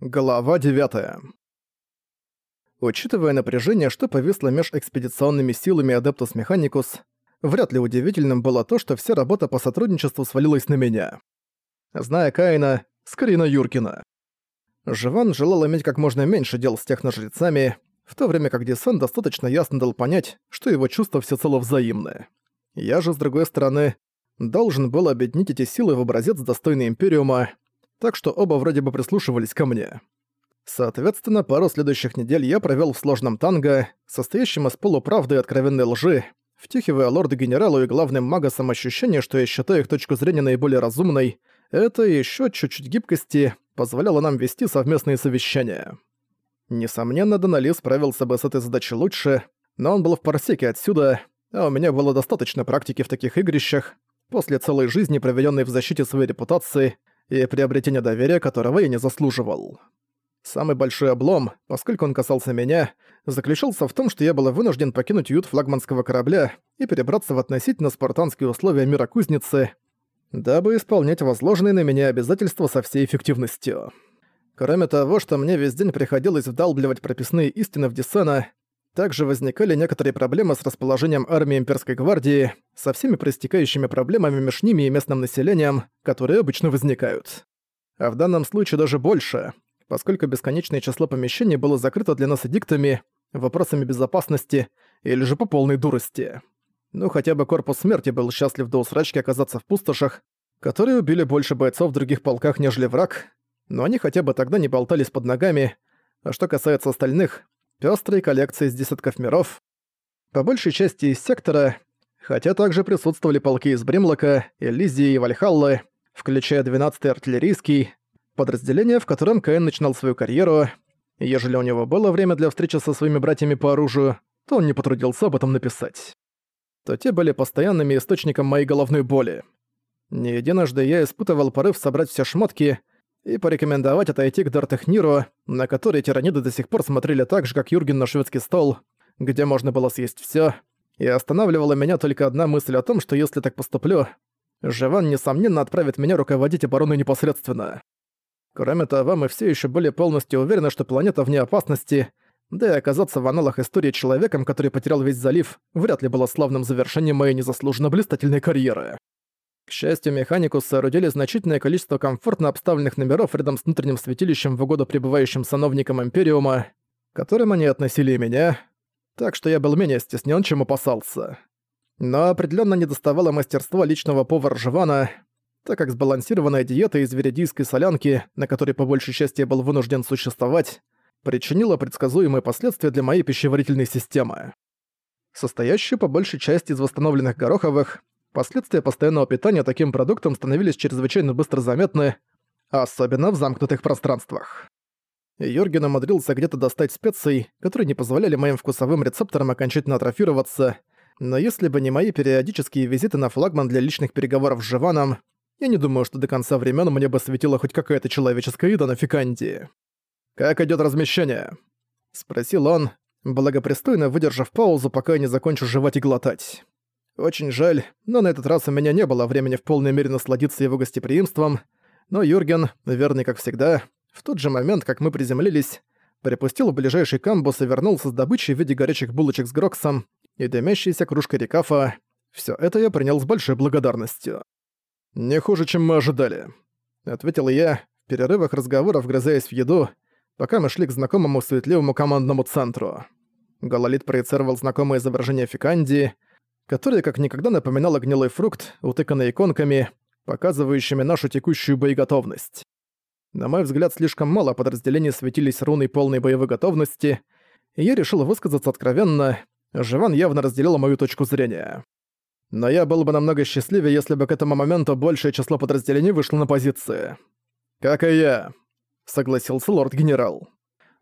Глава 9. Учитывая напряжение, что повисло меж экспедиционными силами Адептус Механикус, вряд ли удивительным было то, что вся работа по сотрудничеству свалилась на меня. Зная Каина, скорее на Юркина. Живан желал иметь как можно меньше дел с техножрецами, в то время как Дисан достаточно ясно дал понять, что его чувства всецело взаимны. Я же, с другой стороны, должен был объединить эти силы в образец достойный Империума, так что оба вроде бы прислушивались ко мне. Соответственно, пару следующих недель я провёл в сложном танго, состоящем из полуправды и откровенной лжи, втюхивая лорду-генералу и главным магасам ощущение, что я считаю их точку зрения наиболее разумной, это ещё чуть-чуть гибкости позволяло нам вести совместные совещания. Несомненно, Донали справился бы с этой задачей лучше, но он был в парсеке отсюда, а у меня было достаточно практики в таких игрищах, после целой жизни, проведённой в защите своей репутации, и приобретения доверия, которого я не заслуживал. Самый большой облом, поскольку он касался меня, заключался в том, что я был вынужден покинуть уют флагманского корабля и перебраться в относительно спартанские условия мира кузницы, дабы исполнять возложенные на меня обязательства со всей эффективностью. Кроме того, что мне весь день приходилось вдалбливать прописные истины в Десена, также возникали некоторые проблемы с расположением армии имперской гвардии, со всеми проистекающими проблемами между ними и местным населением, которые обычно возникают. А в данном случае даже больше, поскольку бесконечное число помещений было закрыто для нас эдиктами, вопросами безопасности или же по полной дурости. Ну хотя бы корпус смерти был счастлив до усрачки оказаться в пустошах, которые убили больше бойцов в других полках, нежели враг, но они хотя бы тогда не болтались под ногами, а что касается остальных, пёстрой коллекции из десятков миров, по большей части из сектора, хотя также присутствовали полки из Бримлока, Элизии и Вальхаллы, включая 12-й артиллерийский, подразделение, в котором Каин начинал свою карьеру, ежели у него было время для встречи со своими братьями по оружию, то он не потрудился об этом написать. То те были постоянными источником моей головной боли. Не единожды я испытывал порыв собрать все шмотки — и порекомендовать отойти к Дартехниру, на который тираниды до сих пор смотрели так же, как Юрген на шведский стол, где можно было съесть всё, и останавливала меня только одна мысль о том, что если так поступлю, Живан, несомненно, отправит меня руководить обороной непосредственно. Кроме того, мы все еще были полностью уверены, что планета вне опасности, да и оказаться в аналах истории человеком, который потерял весь залив, вряд ли было славным завершением моей незаслуженно блистательной карьеры. К счастью, механику соорудили значительное количество комфортно обставленных номеров рядом с внутренним святилищем в угоду пребывающим сановникам Империума, которым они относили меня, так что я был менее стеснен, чем опасался. Но определенно недоставало мастерства личного повара Живана, так как сбалансированная диета из веридийской солянки, на которой по большей части я был вынужден существовать, причинила предсказуемые последствия для моей пищеварительной системы. Состоящую по большей части из восстановленных гороховых, Последствия постоянного питания таким продуктом становились чрезвычайно быстро заметны, особенно в замкнутых пространствах. Йорген умудрился где-то достать специй, которые не позволяли моим вкусовым рецепторам окончательно атрофироваться, но если бы не мои периодические визиты на флагман для личных переговоров с Живаном, я не думаю, что до конца времен мне бы светила хоть какая-то человеческая еда на Фикандии. «Как идёт размещение?» — спросил он, благопристойно выдержав паузу, пока я не закончу жевать и глотать. Очень жаль, но на этот раз у меня не было времени в полной мере насладиться его гостеприимством, но Юрген, верный как всегда, в тот же момент, как мы приземлились, припустил в ближайший камбус и вернулся с добычей в виде горячих булочек с гроксом и дымящейся кружкой рекафа. Всё это я принял с большой благодарностью. «Не хуже, чем мы ожидали», — ответил я, в перерывах разговоров грызаясь в еду, пока мы шли к знакомому суетливому командному центру. Гололит проецировал знакомое изображение Фикандии, которая как никогда напоминала гнилой фрукт, утыканный иконками, показывающими нашу текущую боеготовность. На мой взгляд, слишком мало подразделений светились руной полной боевой готовности, и я решил высказаться откровенно, Живан явно разделил мою точку зрения. Но я был бы намного счастливее, если бы к этому моменту большее число подразделений вышло на позиции. «Как и я», — согласился лорд-генерал.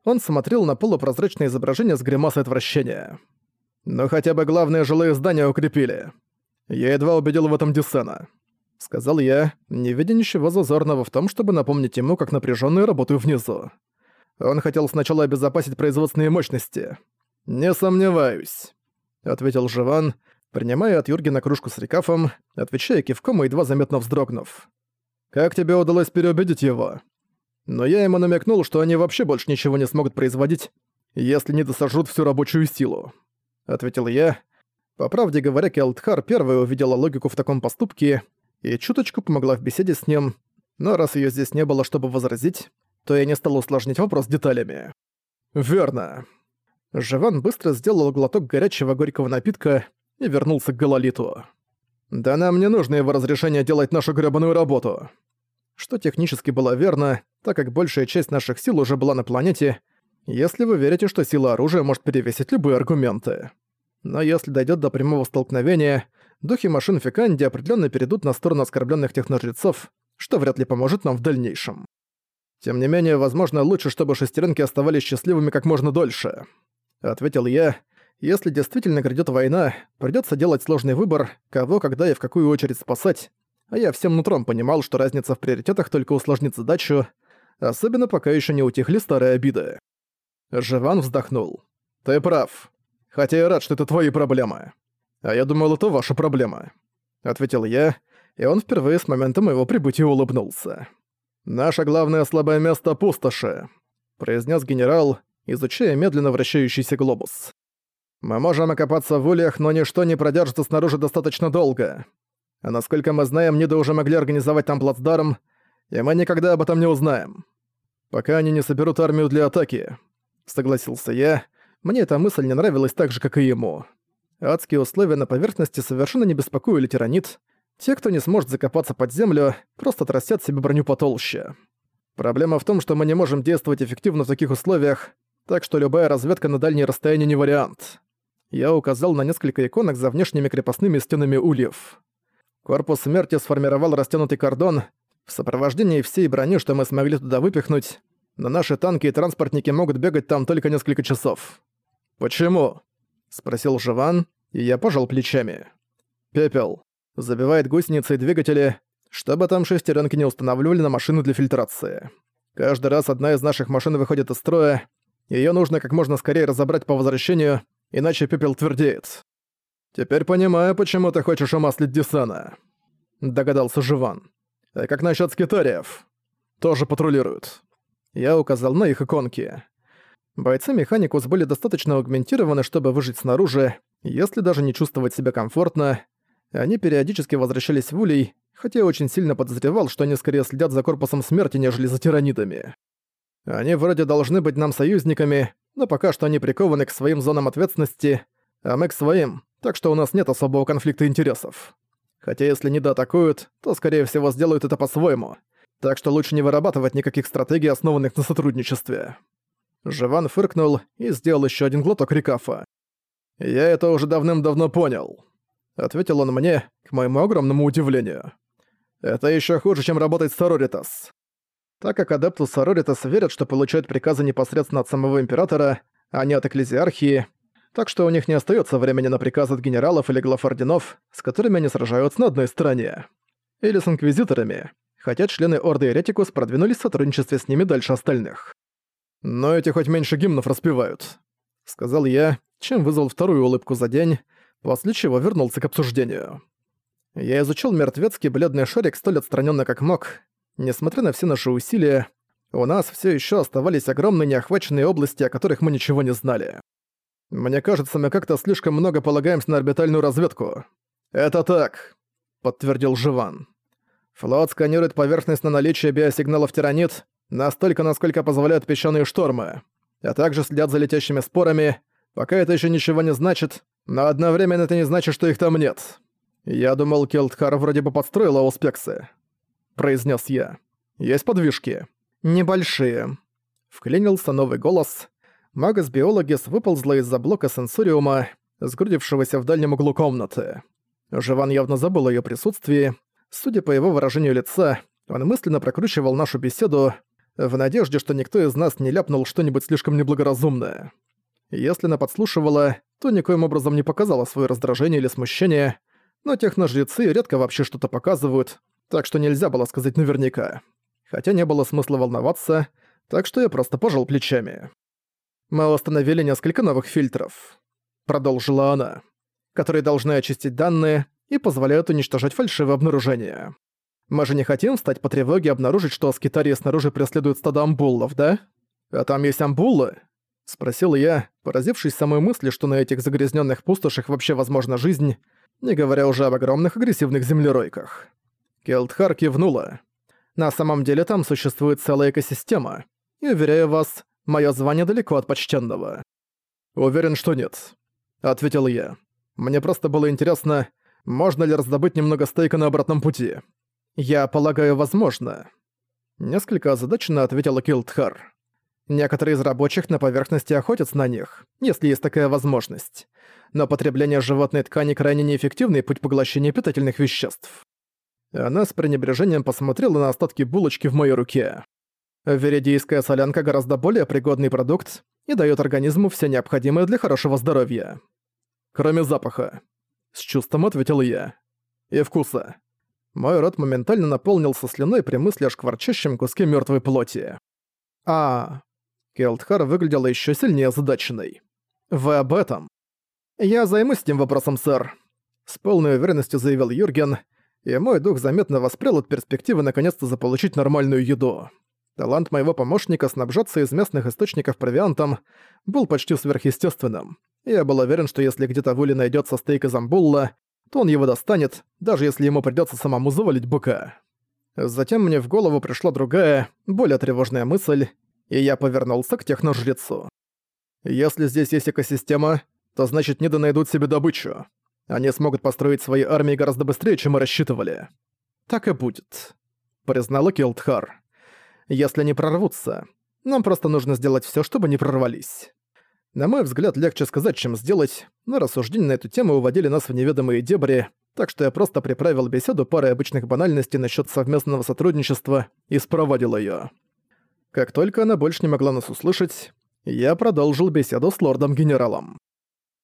Он смотрел на полупрозрачное изображение с гримасой отвращения. Но хотя бы главные жилые здания укрепили. Я едва убедил в этом Дюсена. Сказал я, не видя ничего зазорного в том, чтобы напомнить ему, как напряженно я работаю внизу. Он хотел сначала обезопасить производственные мощности. «Не сомневаюсь», — ответил Живан, принимая от Юргена кружку с рекафом, отвечая кивком и едва заметно вздрогнув. «Как тебе удалось переубедить его?» Но я ему намекнул, что они вообще больше ничего не смогут производить, если не досажут всю рабочую силу. Ответил я. По правде говоря, Келтхар первая увидела логику в таком поступке и чуточку помогла в беседе с ним, но раз её здесь не было, чтобы возразить, то я не стал усложнять вопрос деталями. «Верно». Живан быстро сделал глоток горячего горького напитка и вернулся к Галалиту. «Да нам не нужно его разрешение делать нашу грёбаную работу». Что технически было верно, так как большая часть наших сил уже была на планете, если вы верите, что сила оружия может перевесить любые аргументы. Но если дойдет до прямого столкновения, духи машин Фиканди определенно перейдут на сторону оскорбленных техножрецов, что вряд ли поможет нам в дальнейшем. Тем не менее, возможно, лучше, чтобы шестеренки оставались счастливыми как можно дольше. Ответил я. Если действительно грядет война, придется делать сложный выбор, кого, когда и в какую очередь спасать, а я всем нутром понимал, что разница в приоритетах только усложнит задачу, особенно пока еще не утихли старые обиды. Живан вздохнул. «Ты прав. Хотя я рад, что это твои проблемы. А я думал, это ваша проблема», — ответил я, и он впервые с момента моего прибытия улыбнулся. «Наше главное слабое место — пустоши», — произнес генерал, изучая медленно вращающийся глобус. «Мы можем окопаться в ульях, но ничто не продержится снаружи достаточно долго. А насколько мы знаем, Ниды уже могли организовать там плацдарм, и мы никогда об этом не узнаем. Пока они не соберут армию для атаки», — согласился я. Мне эта мысль не нравилась так же, как и ему. Адские условия на поверхности совершенно не беспокоили тиранит, те, кто не сможет закопаться под землю, просто отрастят себе броню потолще. Проблема в том, что мы не можем действовать эффективно в таких условиях, так что любая разведка на дальние расстояния не вариант. Я указал на несколько иконок за внешними крепостными стенами ульев. Корпус смерти сформировал растянутый кордон. В сопровождении всей брони, что мы смогли туда выпихнуть, но наши танки и транспортники могут бегать там только несколько часов. «Почему?» — спросил Живан, и я пожал плечами. «Пепел забивает гусеницы и двигатели, чтобы там шестеренки не устанавливали на машины для фильтрации. Каждый раз одна из наших машин выходит из строя, ее нужно как можно скорее разобрать по возвращению, иначе пепел твердеет. «Теперь понимаю, почему ты хочешь умаслить Десана», — догадался Живан. «А как насчет скитариев?» «Тоже патрулируют». Я указал на их иконки. Бойцы Механикус были достаточно аугментированы, чтобы выжить снаружи, если даже не чувствовать себя комфортно, они периодически возвращались в Улей, хотя я очень сильно подозревал, что они скорее следят за корпусом смерти, нежели за тиранидами. Они вроде должны быть нам союзниками, но пока что они прикованы к своим зонам ответственности, а мы к своим, так что у нас нет особого конфликта интересов. Хотя если не доатакуют, то скорее всего сделают это по-своему, так что лучше не вырабатывать никаких стратегий, основанных на сотрудничестве. Живан фыркнул и сделал еще один глоток рекафа. «Я это уже давным-давно понял». — ответил он мне, к моему огромному удивлению. «Это еще хуже, чем работать с Сороритас. Так как адептус Сороритас верят, что получают приказы непосредственно от самого Императора, а не от Экклезиархии, так что у них не остается времени на приказы от генералов или глав орденов, с которыми они сражаются на одной стороне. Или с Инквизиторами, хотя члены Орды Эретикус продвинулись в сотрудничестве с ними дальше остальных. «Но эти хоть меньше гимнов распевают», — сказал я, чем вызвал вторую улыбку за день, после чего вернулся к обсуждению. Я изучил мертвецкий бледный шарик столь отстраненно, как мог. Несмотря на все наши усилия, у нас все еще оставались огромные неохваченные области, о которых мы ничего не знали. Мне кажется, мы как-то слишком много полагаемся на орбитальную разведку. Это так, подтвердил Живан. Флот сканирует поверхность на наличие биосигналов тиранит настолько, насколько позволяют песчаные штормы, а также следят за летящими спорами. Пока это еще ничего не значит, но одновременно это не значит, что их там нет. Я думал, Келтхар вроде бы подстроила ауспексы. Произнес я. Есть подвижки. Небольшие. Вклинился новый голос. Магас-биологис выползла из-за блока сенсориума, сгрудившегося в дальнем углу комнаты. Живан явно забыл о её присутствии. Судя по его выражению лица, он мысленно прокручивал нашу беседу, в надежде, что никто из нас не ляпнул что-нибудь слишком неблагоразумное. Если она подслушивала, то никоим образом не показала свое раздражение или смущение, но техножрецы редко вообще что-то показывают, так что нельзя было сказать наверняка. Хотя не было смысла волноваться, так что я просто пожал плечами. «Мы установили несколько новых фильтров», — продолжила она, «которые должны очистить данные и позволяют уничтожать фальшивые обнаружения. Мы же не хотим встать по тревоге и обнаружить, что Аскитария снаружи преследует стадо амбуллов, да? А там есть амбуллы?» — спросил я, поразившись самой мысли, что на этих загрязненных пустошах вообще возможна жизнь, не говоря уже об огромных агрессивных землеройках. Келтхар кивнула. «На самом деле там существует целая экосистема, и, уверяю вас, мое звание далеко от почтенного». «Уверен, что нет», — ответил я. «Мне просто было интересно, можно ли раздобыть немного стейка на обратном пути?» «Я полагаю, возможно». Несколько озадаченно ответила Килдхар. Некоторые из рабочих на поверхности охотятся на них, если есть такая возможность. Но потребление животной ткани крайне неэффективный путь поглощения питательных веществ. Она с пренебрежением посмотрела на остатки булочки в моей руке. Веридийская солянка гораздо более пригодный продукт и дает организму все необходимое для хорошего здоровья. Кроме запаха. С чувством ответил я. И вкуса. Мой рот моментально наполнился слюной при мысли о шкварчащем куске мертвой плоти. А, Келтхар выглядела еще сильнее озадаченной. «Вы об этом?» «Я займусь этим вопросом, сэр», — с полной уверенностью заявил Юрген, и мой дух заметно воспрял от перспективы наконец-то заполучить нормальную еду. Талант моего помощника снабжаться из местных источников провиантом был почти сверхъестественным. Я был уверен, что если где-то в Уле найдется стейк из амбулла, то он его достанет, даже если ему придется самому завалить быка. Затем мне в голову пришла другая, более тревожная мысль, и я повернулся к техножрецу. Если здесь есть экосистема, то значит Ниды найдут себе добычу. Они смогут построить свои армии гораздо быстрее, чем мы рассчитывали. Так и будет. Признала Килдхар. Если они прорвутся, нам просто нужно сделать все, чтобы не прорвались. На мой взгляд, легче сказать, чем сделать, но рассуждения на эту тему уводили нас в неведомые дебри, так что я просто приправил беседу парой обычных банальностей насчет совместного сотрудничества и спроводил ее. Как только она больше не могла нас услышать, я продолжил беседу с лордом-генералом.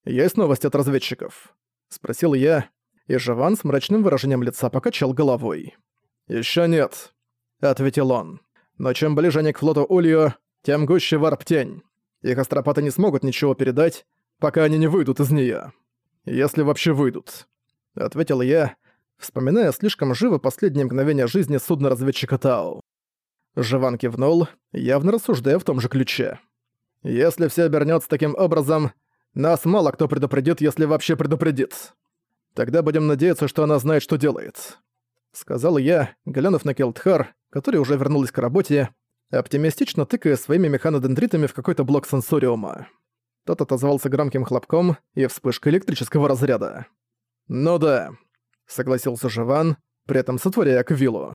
«Есть новости от разведчиков?» — спросил я, и Живан с мрачным выражением лица покачал головой. «Ещё нет», — ответил он. «Но чем ближе они к флоту Ульо, тем гуще варп-тень. Их астропаты не смогут ничего передать, пока они не выйдут из неё. Если вообще выйдут», — ответил я, вспоминая слишком живо последние мгновения жизни судна-разведчика Тау. Живан кивнул, явно рассуждая в том же ключе. «Если все обернется таким образом, нас мало кто предупредит, если вообще предупредит. Тогда будем надеяться, что она знает, что делает», — сказал я, глянув на Келтхар, который уже вернулась к работе, оптимистично тыкая своими механодендритами в какой-то блок сенсориума. Тот отозвался громким хлопком и вспышкой электрического разряда. «Ну да», — согласился Живан, при этом сотворяя Квиллу.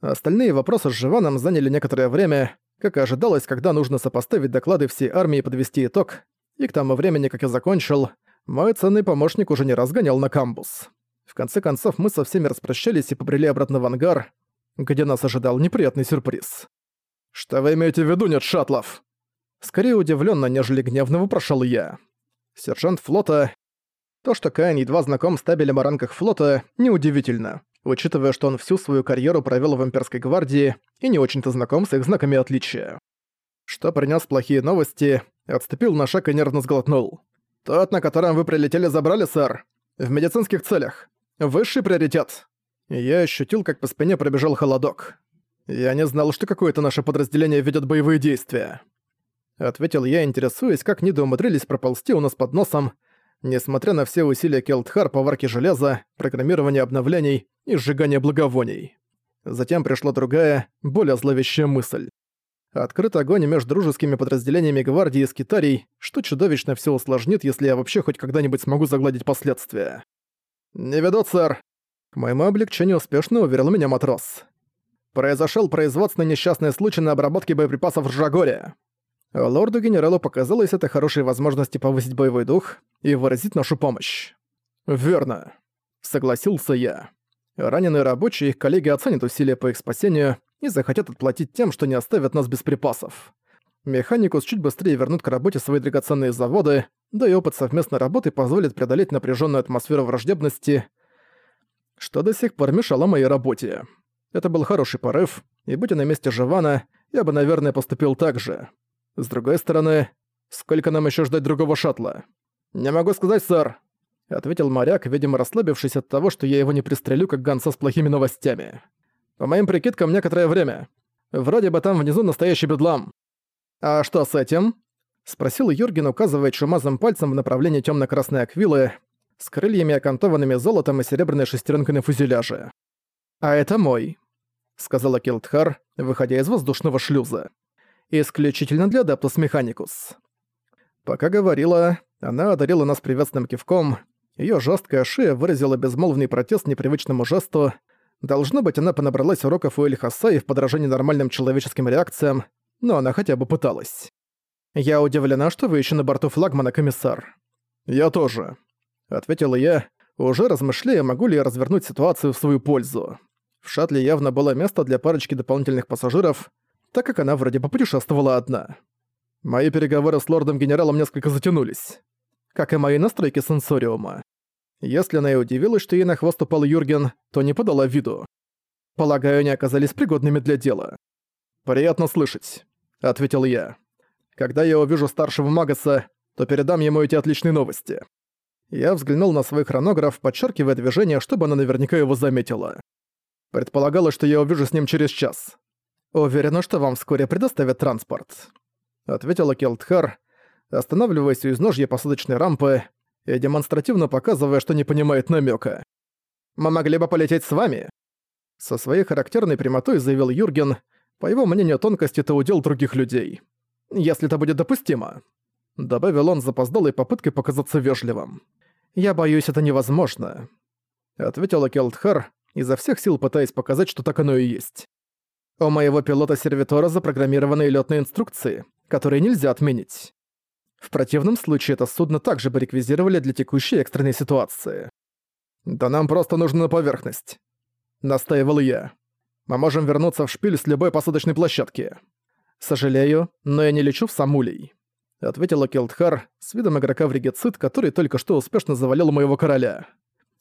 Остальные вопросы с Живаном заняли некоторое время, как и ожидалось, когда нужно сопоставить доклады всей армии и подвести итог, и к тому времени, как я закончил, мой ценный помощник уже не раз гонял на камбус. В конце концов, мы со всеми распрощались и побрели обратно в ангар, где нас ожидал неприятный сюрприз. «Что вы имеете в виду, нет шаттлов?» Скорее удивленно, нежели гневно вопрошал я. Сержант флота... То, что Каин едва знаком с табелем о ранках флота, неудивительно учитывая, что он всю свою карьеру провел в имперской гвардии и не очень-то знаком с их знаками отличия. Что принес плохие новости, отступил на шаг и нервно сглотнул. «Тот, на котором вы прилетели, забрали, сэр. В медицинских целях. Высший приоритет». Я ощутил, как по спине пробежал холодок. «Я не знал, что какое-то наше подразделение ведет боевые действия». Ответил я, интересуясь, как Ниды умудрились проползти у нас под носом, несмотря на все усилия Келтхар по варке железа, программирование обновлений и сжигание благовоний. Затем пришла другая, более зловещая мысль. Открыт огонь между дружескими подразделениями гвардии и скитарий, что чудовищно все усложнит, если я вообще хоть когда-нибудь смогу загладить последствия. «Не ведут, сэр!» К моему облегчению успешно уверил меня матрос. Произошел производственный несчастный случай на обработке боеприпасов в Жагоре. Лорду-генералу показалось это хорошей возможности повысить боевой дух и выразить нашу помощь. «Верно», — согласился я. Раненые рабочие и их коллеги оценят усилия по их спасению и захотят отплатить тем, что не оставят нас без припасов. Механикус чуть быстрее вернут к работе свои драгоценные заводы, да и опыт совместной работы позволит преодолеть напряженную атмосферу враждебности, что до сих пор мешало моей работе. Это был хороший порыв, и будь я на месте Живана, я бы, наверное, поступил так же. С другой стороны, сколько нам еще ждать другого шаттла? «Не могу сказать, сэр», — ответил моряк, видимо расслабившись от того, что я его не пристрелю, как гонца с плохими новостями. По моим прикидкам, некоторое время. Вроде бы там внизу настоящий бедлам. А что с этим? Спросил Юрген, указывая чумазым пальцем в направлении темно-красной аквилы с крыльями, окантованными золотом и серебряной шестеренкой на фюзеляже. «А это мой», — сказала Килтхар, выходя из воздушного шлюза. «Исключительно для Адаптус Механикус». Пока говорила, она одарила нас приветственным кивком, Её жесткая шея выразила безмолвный протест непривычному жесту. Должно быть, она понабралась уроков у Эльхаса в подражании нормальным человеческим реакциям, но она хотя бы пыталась. «Я удивлена, что вы ещё на борту флагмана, комиссар». «Я тоже», — ответила я, уже размышляя, могу ли я развернуть ситуацию в свою пользу. В шаттле явно было место для парочки дополнительных пассажиров, так как она вроде бы путешествовала одна. Мои переговоры с лордом-генералом несколько затянулись как и мои настройки сенсориума. Если она и удивилась, что ей на хвост упал Юрген, то не подала виду. Полагаю, они оказались пригодными для дела. «Приятно слышать», — ответил я. «Когда я увижу старшего Магаса, то передам ему эти отличные новости». Я взглянул на свой хронограф, подчеркивая движение, чтобы она наверняка его заметила. Предполагалось, что я увижу с ним через час. «Уверена, что вам вскоре предоставят транспорт», — ответила Келтхар, останавливаясь у изножья посадочной рампы и демонстративно показывая, что не понимает намека. «Мы могли бы полететь с вами?» Со своей характерной прямотой заявил Юрген, по его мнению, тонкость — это удел других людей. «Если это будет допустимо», — добавил он запоздалой попыткой показаться вежливым. «Я боюсь, это невозможно», — ответила Келтхар, изо всех сил пытаясь показать, что так оно и есть. «У моего пилота-сервитора запрограммированы лётные инструкции, которые нельзя отменить. В противном случае это судно также бы реквизировали для текущей экстренной ситуации. «Да нам просто нужно на поверхность», — настаивал я. «Мы можем вернуться в шпиль с любой посадочной площадки». «Сожалею, но я не лечу в Самулей», — ответила Келтхар с видом игрока в регицит, который только что успешно завалил моего короля.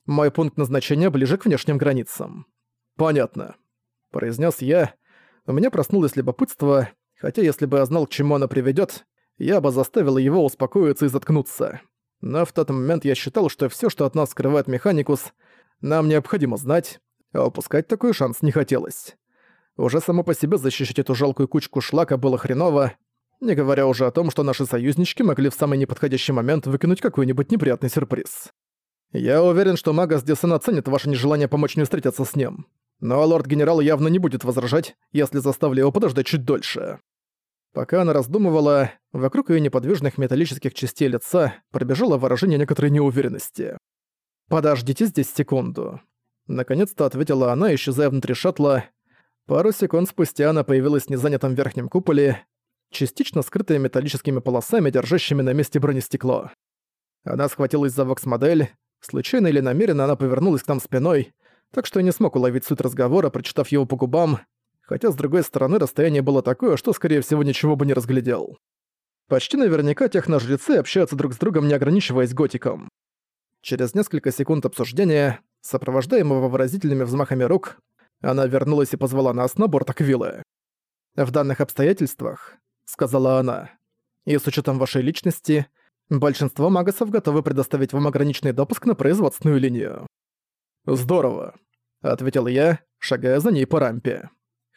«Мой пункт назначения ближе к внешним границам». «Понятно», — произнес я. У меня проснулось любопытство, хотя если бы я знал, к чему оно приведет, я бы заставил его успокоиться и заткнуться. Но в тот момент я считал, что все, что от нас скрывает Механикус, нам необходимо знать, а упускать такой шанс не хотелось. Уже само по себе защищать эту жалкую кучку шлака было хреново, не говоря уже о том, что наши союзнички могли в самый неподходящий момент выкинуть какой-нибудь неприятный сюрприз. Я уверен, что Магас Десен оценит ваше нежелание помочь мне встретиться с ним. Но лорд-генерал явно не будет возражать, если заставлю его подождать чуть дольше. Пока она раздумывала, вокруг ее неподвижных металлических частей лица пробежало выражение некоторой неуверенности. «Подождите здесь секунду». Наконец-то ответила она, исчезая внутри шаттла. Пару секунд спустя она появилась в незанятом верхнем куполе, частично скрытая металлическими полосами, держащими на месте бронестекло. Она схватилась за вокс-модель, случайно или намеренно она повернулась к нам спиной, так что я не смог уловить суть разговора, прочитав его по губам, хотя с другой стороны расстояние было такое, что скорее всего ничего бы не разглядел. Почти наверняка техножрецы общаются друг с другом, не ограничиваясь готиком. Через несколько секунд обсуждения, сопровождаемого выразительными взмахами рук, она вернулась и позвала нас на борт Аквилы. «В данных обстоятельствах», — сказала она, — «и с учетом вашей личности, большинство магасов готовы предоставить вам ограниченный допуск на производственную линию». «Здорово», — ответил я, шагая за ней по рампе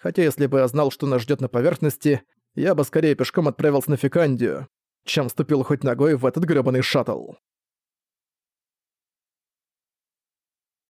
хотя если бы я знал, что нас ждет на поверхности, я бы скорее пешком отправился на Фикандию, чем ступил хоть ногой в этот грёбаный шаттл.